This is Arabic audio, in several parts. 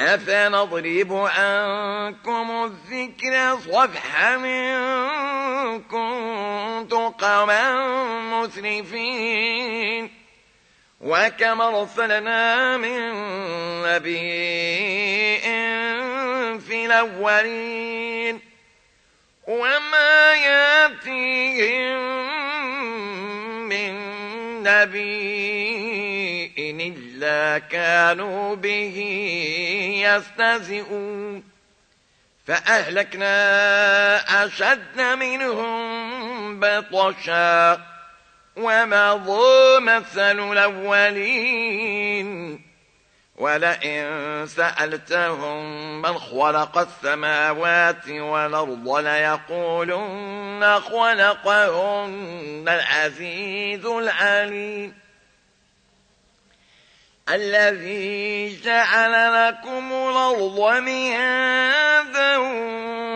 أفنضرب عنكم الذكر صفحا من كنت قوما مسرفين. وكما أرسلنا من نبي في الأولين. وما يأتيهم من نبي إلا كانوا به يستهزئون. فأهلكنا أشد منهم بطشا ومضوا مثل الأولين ولئن سألتهم من خلق السماوات والأرض ليقولن خلقهن العزيز العليم. الذي جعل لكم الأرض مهادا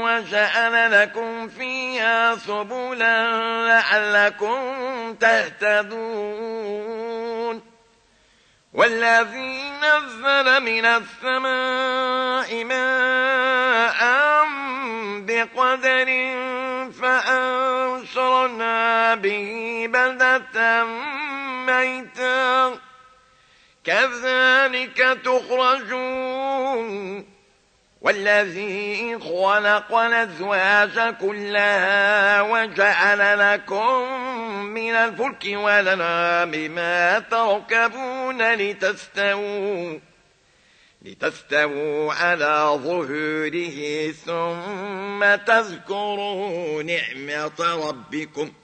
وجعل لكم فيها سبلا لعلكم تهتدون والذي نزل من السماء ماء بقدر فأنشرنا به بلدة ميتا كذلك تخرجون والذي خلق الأزواج كلها وجعل لكم من الفلك ولنا بما تركبون لتستووا لتستووا على ظهوره ثم تذكروا نعمة ربكم ۖ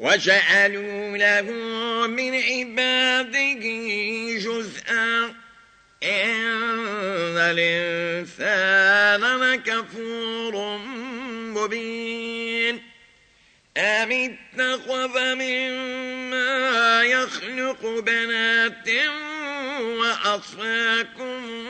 وجعلوا له من عباده جزءا. إن الإنسان لكفور مبين. أم اتخذ مما يخلق بنات وأصفاكم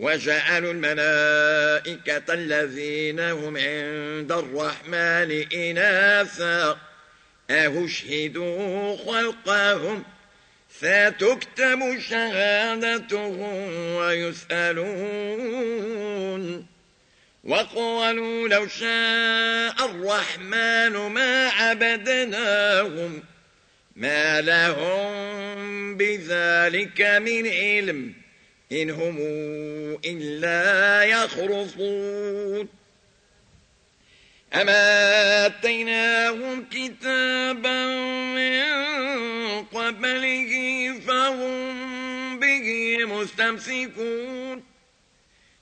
وجعلوا الملائكة الذين هم عند الرحمن إناثا. أهشهدوا خلقهم فتكتب شهادتهم ويسألون. وقالوا لو شاء الرحمن ما عبدناهم ما لهم بذلك من علم. إن هم إلا يخرصون. أما آتيناهم كتابا من قبله فهم به مستمسكون.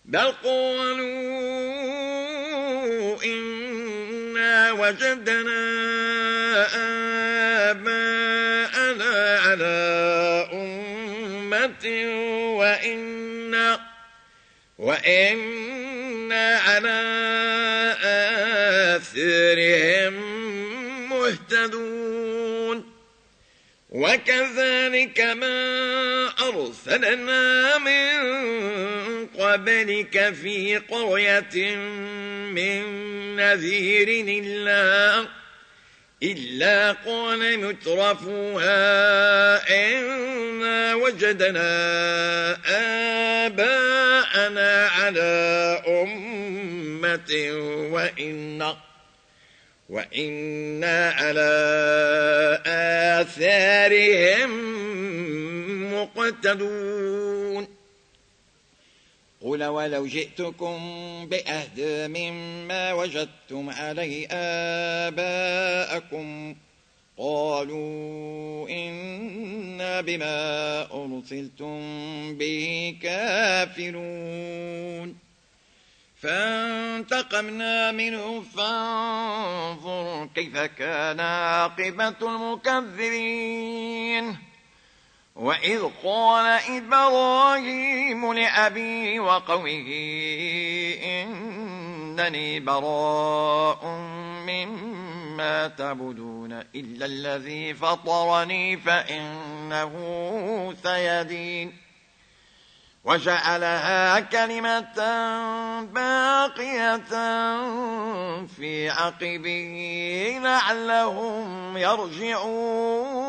بل قالوا إنا وجدنا وإنا وإنا على آثارهم مهتدون وكذلك ما أرسلنا من قبلك في قرية من نذير إلا إلا قال مترفوها إنا وجدنا آباءنا على أمة وإنا وإنا على آثارهم مقتدون. قل ولو جئتكم بأهدى مما وجدتم عليه آباءكم قالوا إنا بما أرسلتم به كافرون. فانتقمنا منه فانظر كيف كان عاقبة المكذبين. وإذ قال إبراهيم لأبي وقومه إنني براء مما تعبدون إلا الذي فطرني فإنه سيدين وجعلها كلمة باقية في عقبه لعلهم يرجعون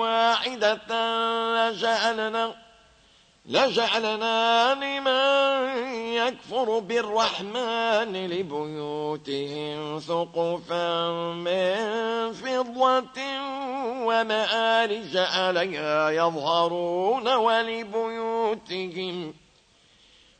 واحدة لجعلنا لجعلنا لمن يكفر بالرحمن لبيوتهم سقفا من فضة ومآرج عليها يظهرون ولبيوتهم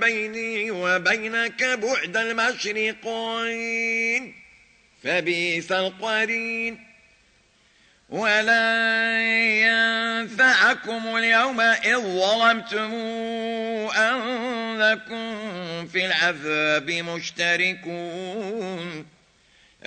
بيني وبينك بعد المشرقين فبيس القرين. ولا ينفعكم اليوم إذ ظلمتم أنكم في العذاب مشتركون.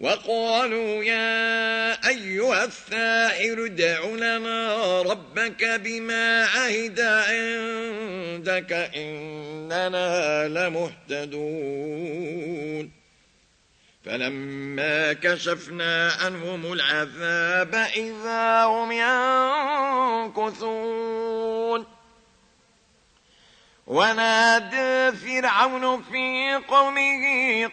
وقالوا يا أيها الساحر ادع لنا ربك بما عهد عندك إننا لمهتدون. فلما كشفنا عنهم العذاب إذا هم ينكثون. ونادى فرعون في قومه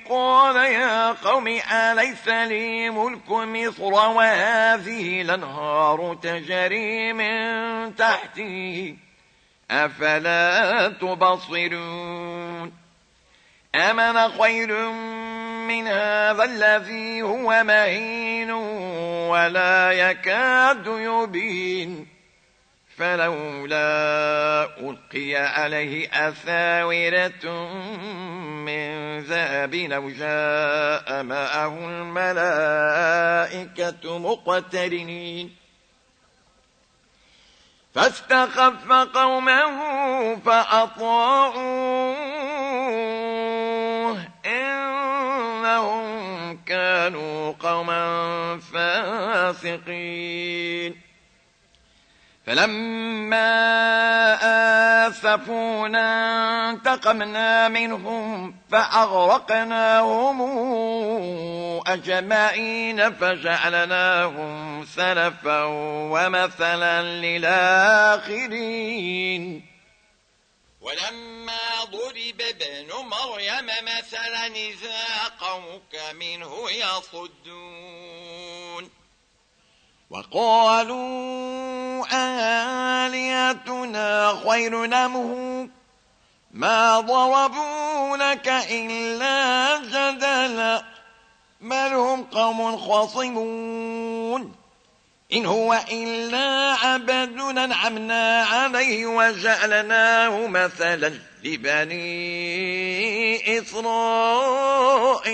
قال يا قوم أليس لي ملك مصر؟ وهذه الأنهار تجري من تحتي أفلا تبصرون؟ أمن خير من هذا الذي هو مهين ولا يكاد يبين؟ فلولا ألقي عليه أثاورة من ذهب لو جاء معه الملائكة مقترنين. فاستخف قومه فأطاعوه. إنهم كانوا قوما فاسقين. فلما آسفونا انتقمنا منهم فأغرقناهم أجمعين فجعلناهم سلفا ومثلا للآخرين. ولما ضرب ابن مريم مثلا إذا قومك منه يصدون. وقالوا آلياتنا خير نمه ما ضربوا لك إلا جدلا. بل هم قوم خصمون إن هو إلا عبد نعمنا عليه وجعلناه مثلا لبني إسرائيل.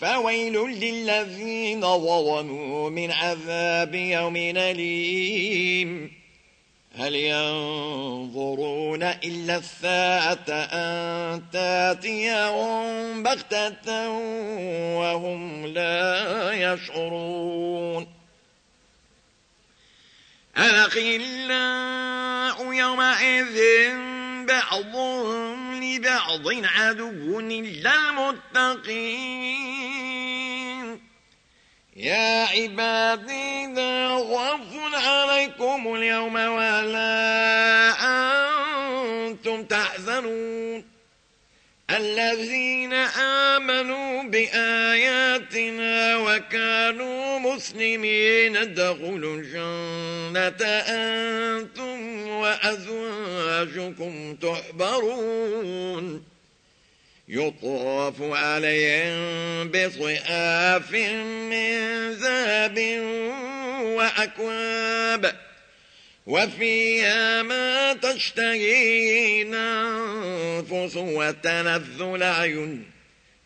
فويل للذين ظلموا من عذاب يوم أليم. هل ينظرون إلا الساعة أن تاتيهم بغتة وهم لا يشعرون. الأخلاء يومئذ بعضهم لبعض عدو إلا المتقين يا عبادي لا خوف عليكم اليوم ولا الذين آمنوا بآياتنا وكانوا مسلمين ادخلوا الجنة. أنتم وأزواجكم تحبرون. يطاف عليهم بصحاف من ذهب وأكواب. وفيها ما تشتهي الأنفس وتنذ العيون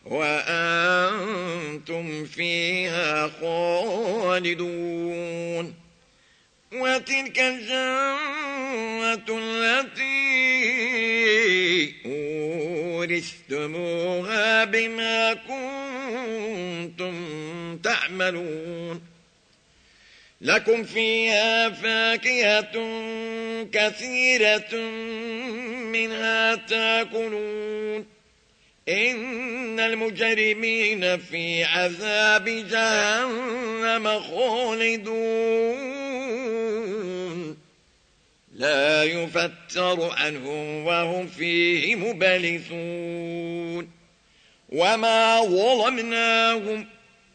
وأنتم فيها خالدون. وتلك الجنة التي أورثتموها بما كنتم تعملون. لكم فيها فاكهة كثيرة منها تاكلون. إن المجرمين في عذاب جهنم خالدون. لا يفتر عنهم وهم فيه مبلسون. وما ظلمناهم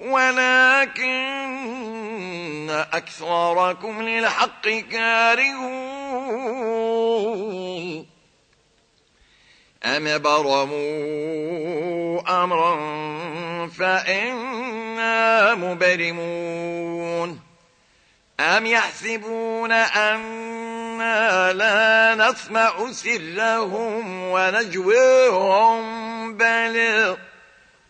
ولكن أكثركم للحق كارهون. أم برموا أمرا فإنا مبرمون. أم يحسبون أنا لا نسمع سرهم ونجوهم بل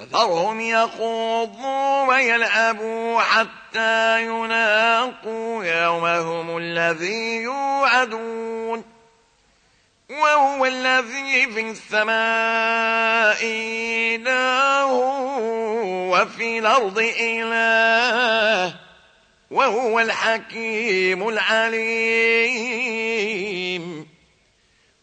فذرهم يخوضوا ويلعبوا حتى يلاقوا يومهم الذي يوعدون. وهو الذي في السماء إله وفي الأرض إله. وهو الحكيم العليم.